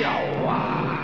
要啊！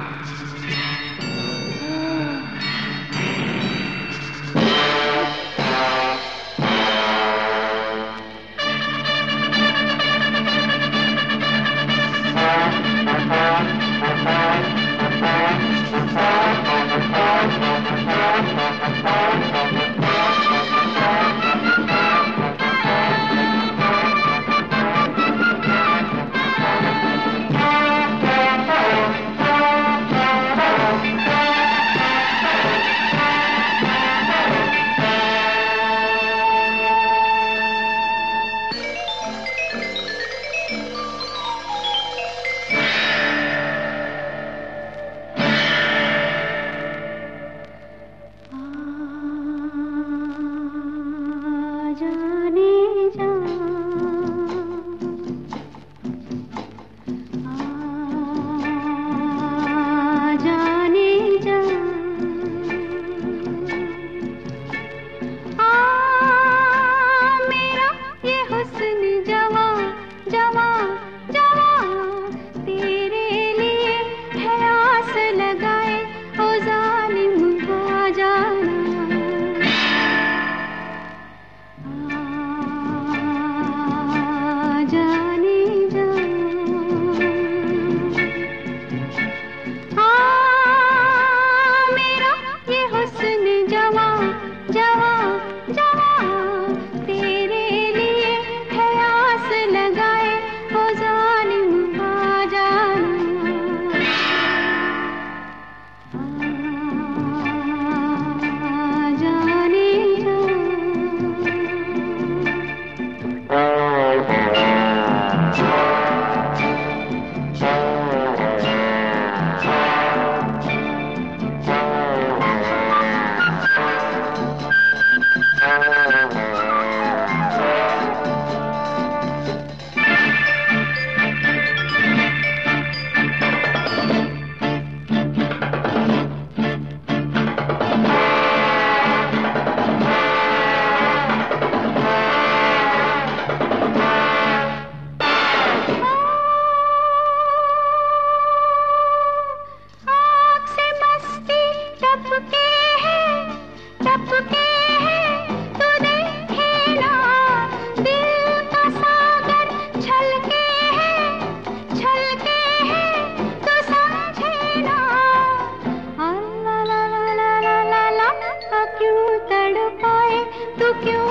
तो क्यों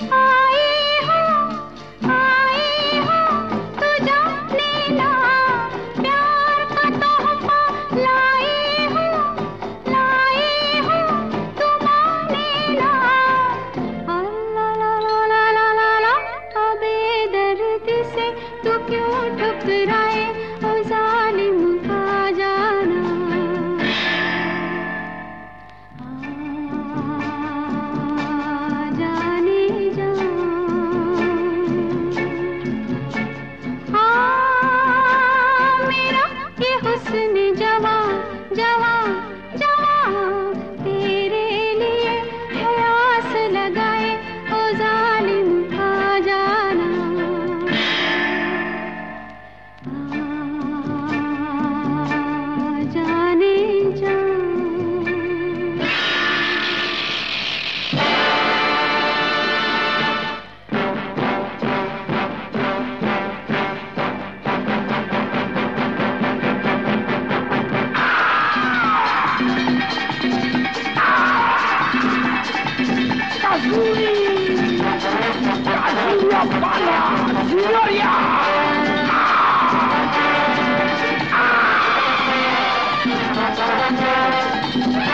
Ah. ¡Kazuri! ¡Kazuri Apala! ¡Gloria! ¡Ah! ¡Ah!